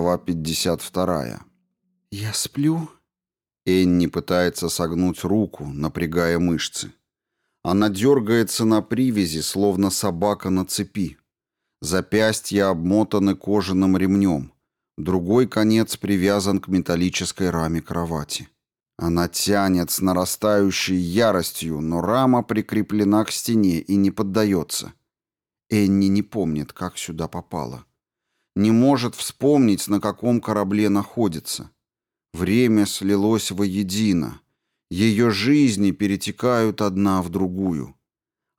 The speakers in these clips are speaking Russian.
Глава 52. «Я сплю?» Энни пытается согнуть руку, напрягая мышцы. Она дергается на привязи, словно собака на цепи. Запястья обмотаны кожаным ремнем. Другой конец привязан к металлической раме кровати. Она тянет с нарастающей яростью, но рама прикреплена к стене и не поддается. Энни не помнит, как сюда попала не может вспомнить, на каком корабле находится. Время слилось воедино. Ее жизни перетекают одна в другую.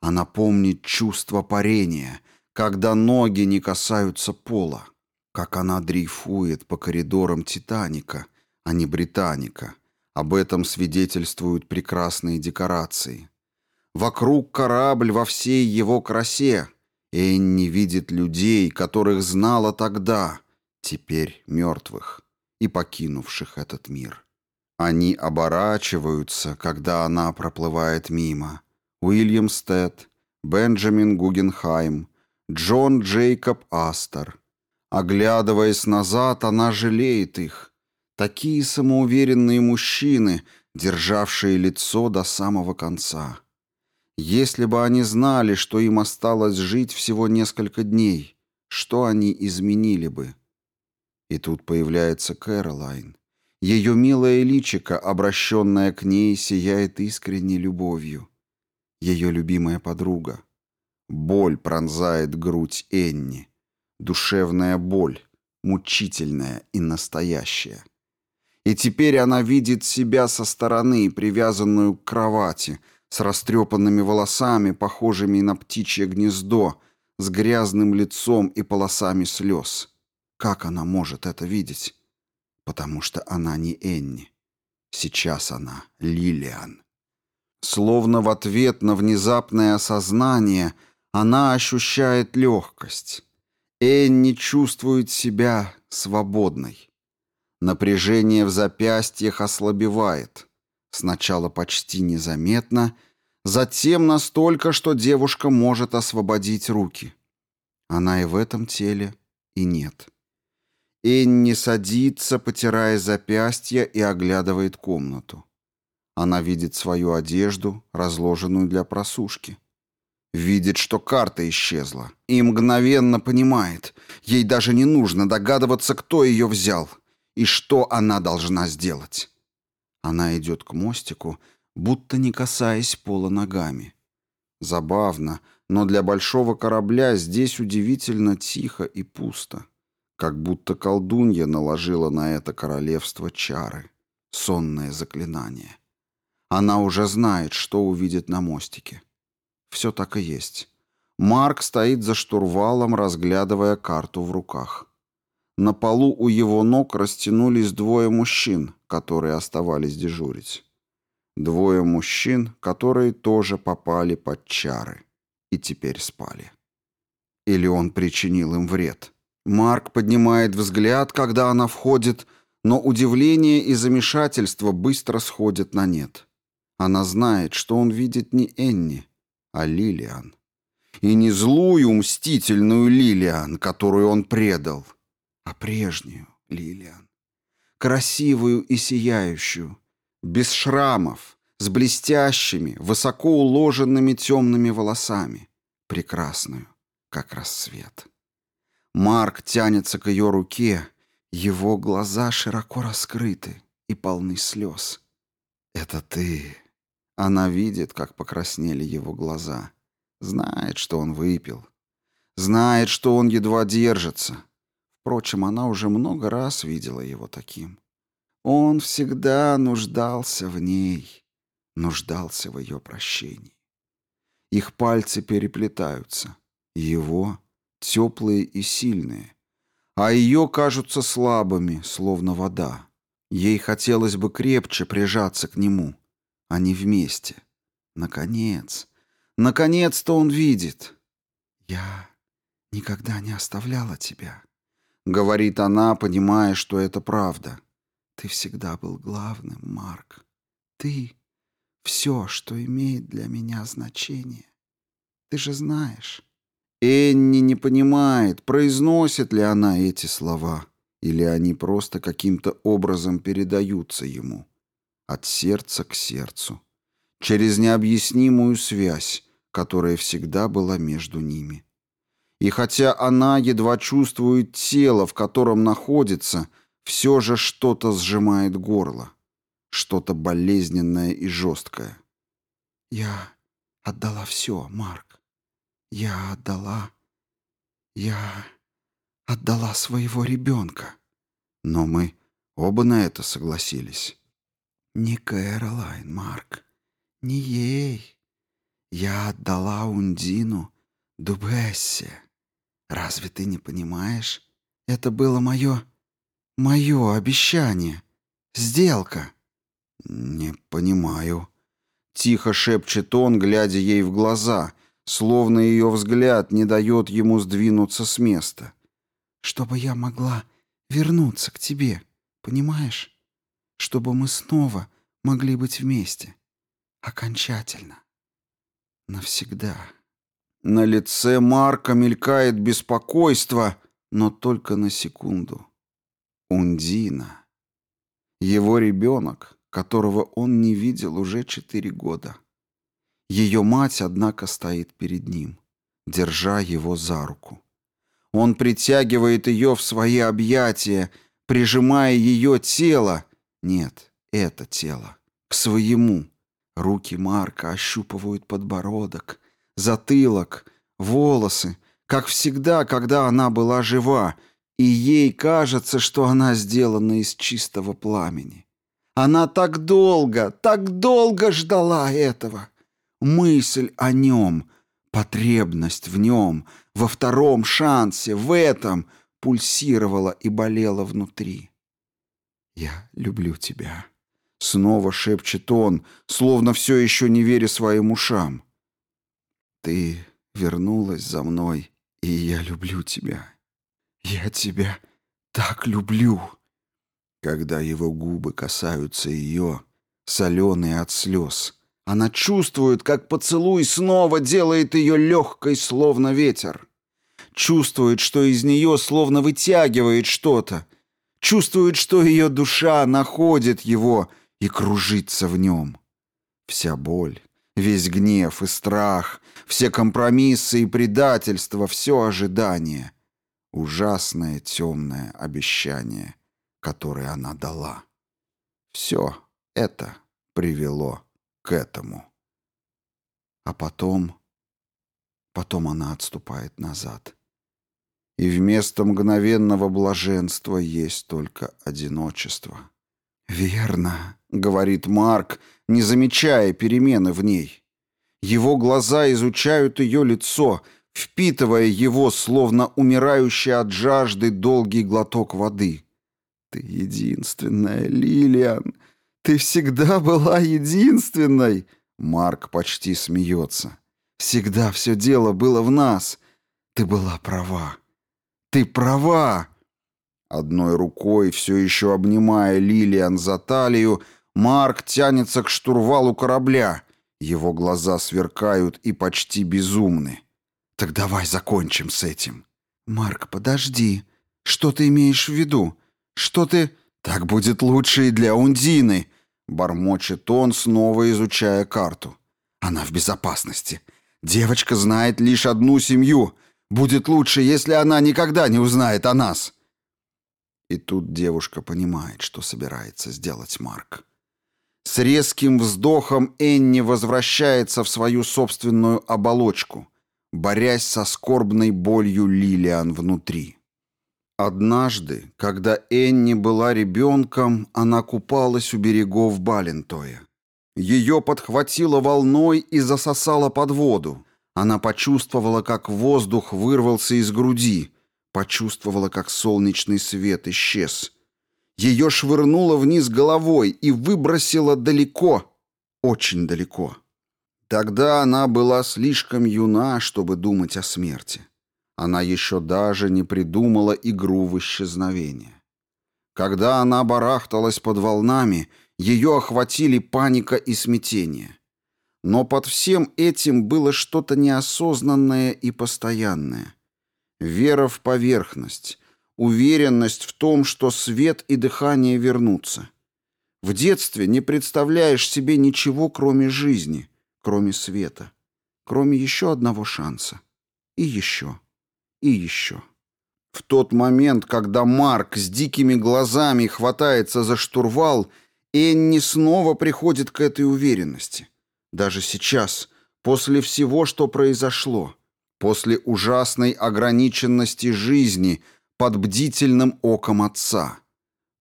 Она помнит чувство парения, когда ноги не касаются пола, как она дрейфует по коридорам «Титаника», а не «Британика». Об этом свидетельствуют прекрасные декорации. Вокруг корабль во всей его красе — Эйн не видит людей, которых знала тогда, теперь мертвых и покинувших этот мир. Они оборачиваются, когда она проплывает мимо. Уильям Стэд, Бенджамин Гугенхайм, Джон Джейкоб Астер. Оглядываясь назад, она жалеет их. Такие самоуверенные мужчины, державшие лицо до самого конца. Если бы они знали, что им осталось жить всего несколько дней, что они изменили бы? И тут появляется Кэролайн. Ее милое личико, обращенное к ней, сияет искренней любовью. Ее любимая подруга. Боль пронзает грудь Энни. Душевная боль, мучительная и настоящая. И теперь она видит себя со стороны, привязанную к кровати, с растрепанными волосами, похожими на птичье гнездо, с грязным лицом и полосами слез. Как она может это видеть? Потому что она не Энни. Сейчас она Лилиан. Словно в ответ на внезапное осознание она ощущает легкость. Энни чувствует себя свободной. Напряжение в запястьях ослабевает. Сначала почти незаметно, затем настолько, что девушка может освободить руки. Она и в этом теле, и нет. Энни садится, потирая запястья, и оглядывает комнату. Она видит свою одежду, разложенную для просушки. Видит, что карта исчезла. И мгновенно понимает. Ей даже не нужно догадываться, кто ее взял и что она должна сделать. Она идет к мостику, будто не касаясь пола ногами. Забавно, но для большого корабля здесь удивительно тихо и пусто. Как будто колдунья наложила на это королевство чары. Сонное заклинание. Она уже знает, что увидит на мостике. Все так и есть. Марк стоит за штурвалом, разглядывая карту в руках. На полу у его ног растянулись двое мужчин — которые оставались дежурить. Двое мужчин, которые тоже попали под чары и теперь спали. Или он причинил им вред. Марк поднимает взгляд, когда она входит, но удивление и замешательство быстро сходят на нет. Она знает, что он видит не Энни, а Лилиан. И не злую, мстительную Лилиан, которую он предал, а прежнюю Лилиан красивую и сияющую, без шрамов, с блестящими, высоко уложенными темными волосами, прекрасную, как рассвет. Марк тянется к ее руке, его глаза широко раскрыты и полны слез. «Это ты!» Она видит, как покраснели его глаза. Знает, что он выпил. Знает, что он едва держится. Впрочем, она уже много раз видела его таким. Он всегда нуждался в ней, нуждался в ее прощении. Их пальцы переплетаются, его теплые и сильные, а ее кажутся слабыми, словно вода. Ей хотелось бы крепче прижаться к нему. А Они вместе. Наконец, наконец-то он видит. «Я никогда не оставляла тебя», Говорит она, понимая, что это правда. Ты всегда был главным, Марк. Ты — все, что имеет для меня значение. Ты же знаешь. Энни не понимает, произносит ли она эти слова, или они просто каким-то образом передаются ему. От сердца к сердцу. Через необъяснимую связь, которая всегда была между ними. — и хотя она едва чувствует тело, в котором находится, все же что-то сжимает горло. Что-то болезненное и жесткое. «Я отдала все, Марк. Я отдала... Я отдала своего ребенка». Но мы оба на это согласились. «Не Кэролайн, Марк. Не ей. Я отдала Ундину Дубессе». Разве ты не понимаешь? Это было моё, моё обещание. Сделка». «Не понимаю». Тихо шепчет он, глядя ей в глаза, словно ее взгляд не дает ему сдвинуться с места. «Чтобы я могла вернуться к тебе, понимаешь? Чтобы мы снова могли быть вместе. Окончательно. Навсегда». На лице Марка мелькает беспокойство, но только на секунду. Ундина. Его ребенок, которого он не видел уже четыре года. Ее мать, однако, стоит перед ним, держа его за руку. Он притягивает ее в свои объятия, прижимая ее тело, нет, это тело, к своему. Руки Марка ощупывают подбородок, затылок, волосы, как всегда, когда она была жива, и ей кажется, что она сделана из чистого пламени. Она так долго, так долго ждала этого. Мысль о нем, потребность в нем, во втором шансе, в этом пульсировала и болела внутри. «Я люблю тебя», — снова шепчет он, словно все еще не веря своим ушам. Ты вернулась за мной, и я люблю тебя. Я тебя так люблю. Когда его губы касаются ее, соленые от слез, она чувствует, как поцелуй снова делает ее легкой, словно ветер. Чувствует, что из нее словно вытягивает что-то. Чувствует, что ее душа находит его и кружится в нем. Вся боль, Весь гнев и страх, все компромиссы и предательство, все ожидание. Ужасное темное обещание, которое она дала. Все это привело к этому. А потом... Потом она отступает назад. И вместо мгновенного блаженства есть только одиночество. «Верно», — говорит Марк, не замечая перемены в ней. Его глаза изучают ее лицо, впитывая его, словно умирающий от жажды долгий глоток воды. «Ты единственная, Лилиан! Ты всегда была единственной!» Марк почти смеется. «Всегда все дело было в нас. Ты была права. Ты права!» Одной рукой, все еще обнимая Лилиан за талию, Марк тянется к штурвалу корабля. Его глаза сверкают и почти безумны. «Так давай закончим с этим». «Марк, подожди. Что ты имеешь в виду? Что ты...» «Так будет лучше и для Ундины», — бормочет он, снова изучая карту. «Она в безопасности. Девочка знает лишь одну семью. Будет лучше, если она никогда не узнает о нас». И тут девушка понимает, что собирается сделать Марк. С резким вздохом Энни возвращается в свою собственную оболочку, борясь со скорбной болью Лилиан внутри. Однажды, когда Энни была ребенком, она купалась у берегов Балентоя. Ее подхватило волной и засосало под воду. Она почувствовала, как воздух вырвался из груди, почувствовала, как солнечный свет исчез — ее швырнуло вниз головой и выбросило далеко, очень далеко. Тогда она была слишком юна, чтобы думать о смерти. Она еще даже не придумала игру в исчезновение. Когда она барахталась под волнами, ее охватили паника и смятение. Но под всем этим было что-то неосознанное и постоянное. Вера в поверхность, уверенность в том, что свет и дыхание вернутся. В детстве не представляешь себе ничего, кроме жизни, кроме света, кроме еще одного шанса. И еще, и еще. В тот момент, когда Марк с дикими глазами хватается за штурвал, Энни снова приходит к этой уверенности. Даже сейчас, после всего, что произошло, после ужасной ограниченности жизни — под бдительным оком отца.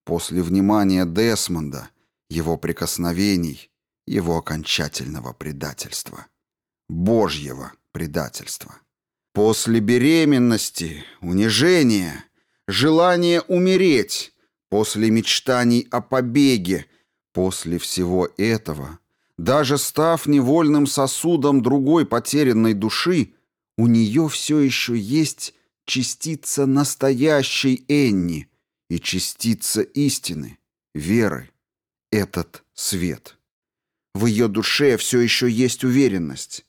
После внимания Десмонда, его прикосновений, его окончательного предательства. Божьего предательства. После беременности, унижения, желания умереть, после мечтаний о побеге, после всего этого, даже став невольным сосудом другой потерянной души, у нее все еще есть частица настоящей Энни и частица истины, веры, этот свет. В ее душе все еще есть уверенность.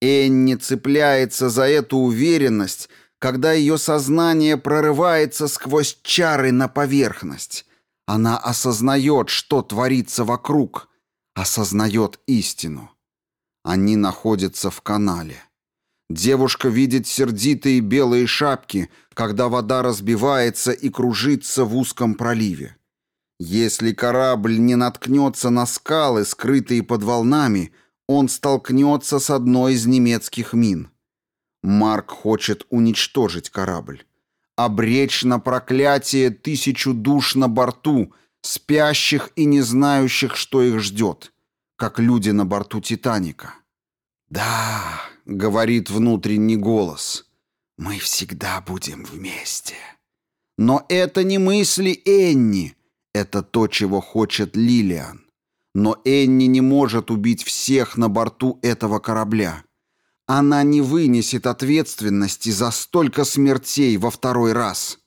Энни цепляется за эту уверенность, когда ее сознание прорывается сквозь чары на поверхность. Она осознает, что творится вокруг, осознает истину. Они находятся в канале. Девушка видит сердитые белые шапки, когда вода разбивается и кружится в узком проливе. Если корабль не наткнется на скалы, скрытые под волнами, он столкнется с одной из немецких мин. Марк хочет уничтожить корабль. Обречь на проклятие тысячу душ на борту, спящих и не знающих, что их ждет, как люди на борту «Титаника». «Да!» — говорит внутренний голос. «Мы всегда будем вместе». Но это не мысли Энни. Это то, чего хочет Лилиан. Но Энни не может убить всех на борту этого корабля. Она не вынесет ответственности за столько смертей во второй раз.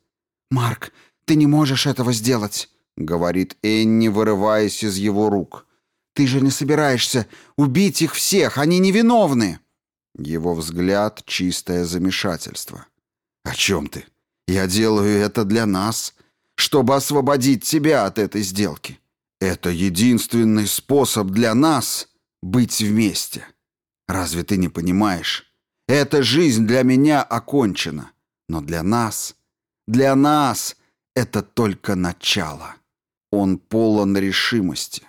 «Марк, ты не можешь этого сделать», — говорит Энни, вырываясь из его рук. «Ты же не собираешься убить их всех, они невиновны!» Его взгляд — чистое замешательство. А «О чем ты? Я делаю это для нас, чтобы освободить тебя от этой сделки. Это единственный способ для нас быть вместе. Разве ты не понимаешь? Эта жизнь для меня окончена, но для нас, для нас это только начало». Он полон решимости.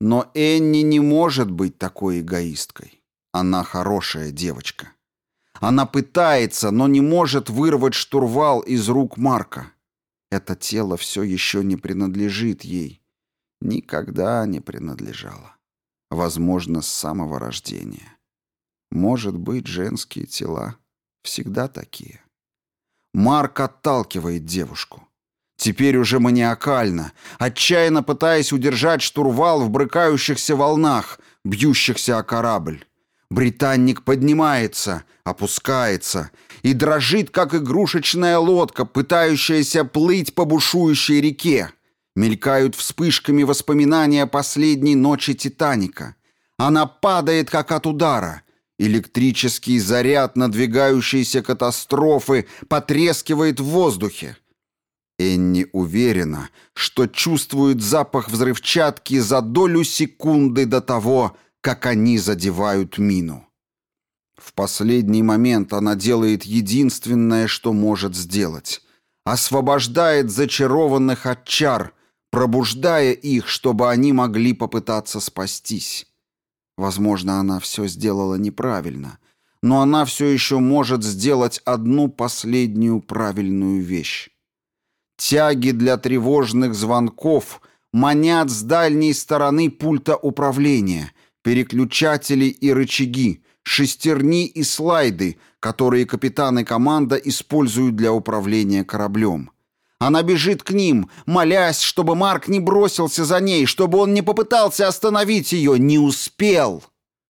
Но Энни не может быть такой эгоисткой. Она хорошая девочка. Она пытается, но не может вырвать штурвал из рук Марка. Это тело все еще не принадлежит ей. Никогда не принадлежало. Возможно, с самого рождения. Может быть, женские тела всегда такие. Марк отталкивает девушку. Теперь уже маниакально, отчаянно пытаясь удержать штурвал в брыкающихся волнах, бьющихся о корабль. Британник поднимается, опускается и дрожит, как игрушечная лодка, пытающаяся плыть по бушующей реке. Мелькают вспышками воспоминания последней ночи «Титаника». Она падает, как от удара. Электрический заряд надвигающейся катастрофы потрескивает в воздухе. Энни уверена, что чувствует запах взрывчатки за долю секунды до того, как они задевают мину. В последний момент она делает единственное, что может сделать. Освобождает зачарованных от чар, пробуждая их, чтобы они могли попытаться спастись. Возможно, она все сделала неправильно, но она все еще может сделать одну последнюю правильную вещь. Тяги для тревожных звонков манят с дальней стороны пульта управления — переключатели и рычаги, шестерни и слайды, которые капитаны команда используют для управления кораблем. Она бежит к ним, молясь, чтобы Марк не бросился за ней, чтобы он не попытался остановить ее, не успел.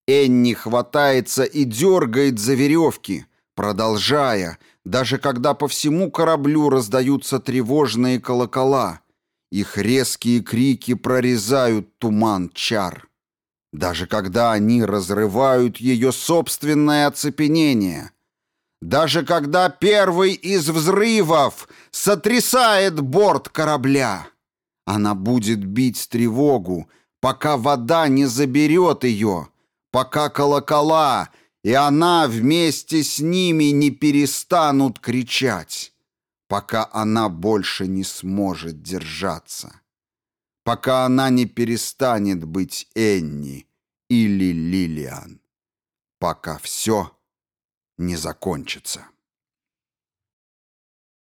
Энни хватается и дергает за веревки, продолжая, даже когда по всему кораблю раздаются тревожные колокола. Их резкие крики прорезают туман чар даже когда они разрывают ее собственное оцепенение, даже когда первый из взрывов сотрясает борт корабля. Она будет бить тревогу, пока вода не заберет ее, пока колокола и она вместе с ними не перестанут кричать, пока она больше не сможет держаться пока она не перестанет быть Энни или Лилиан, пока все не закончится.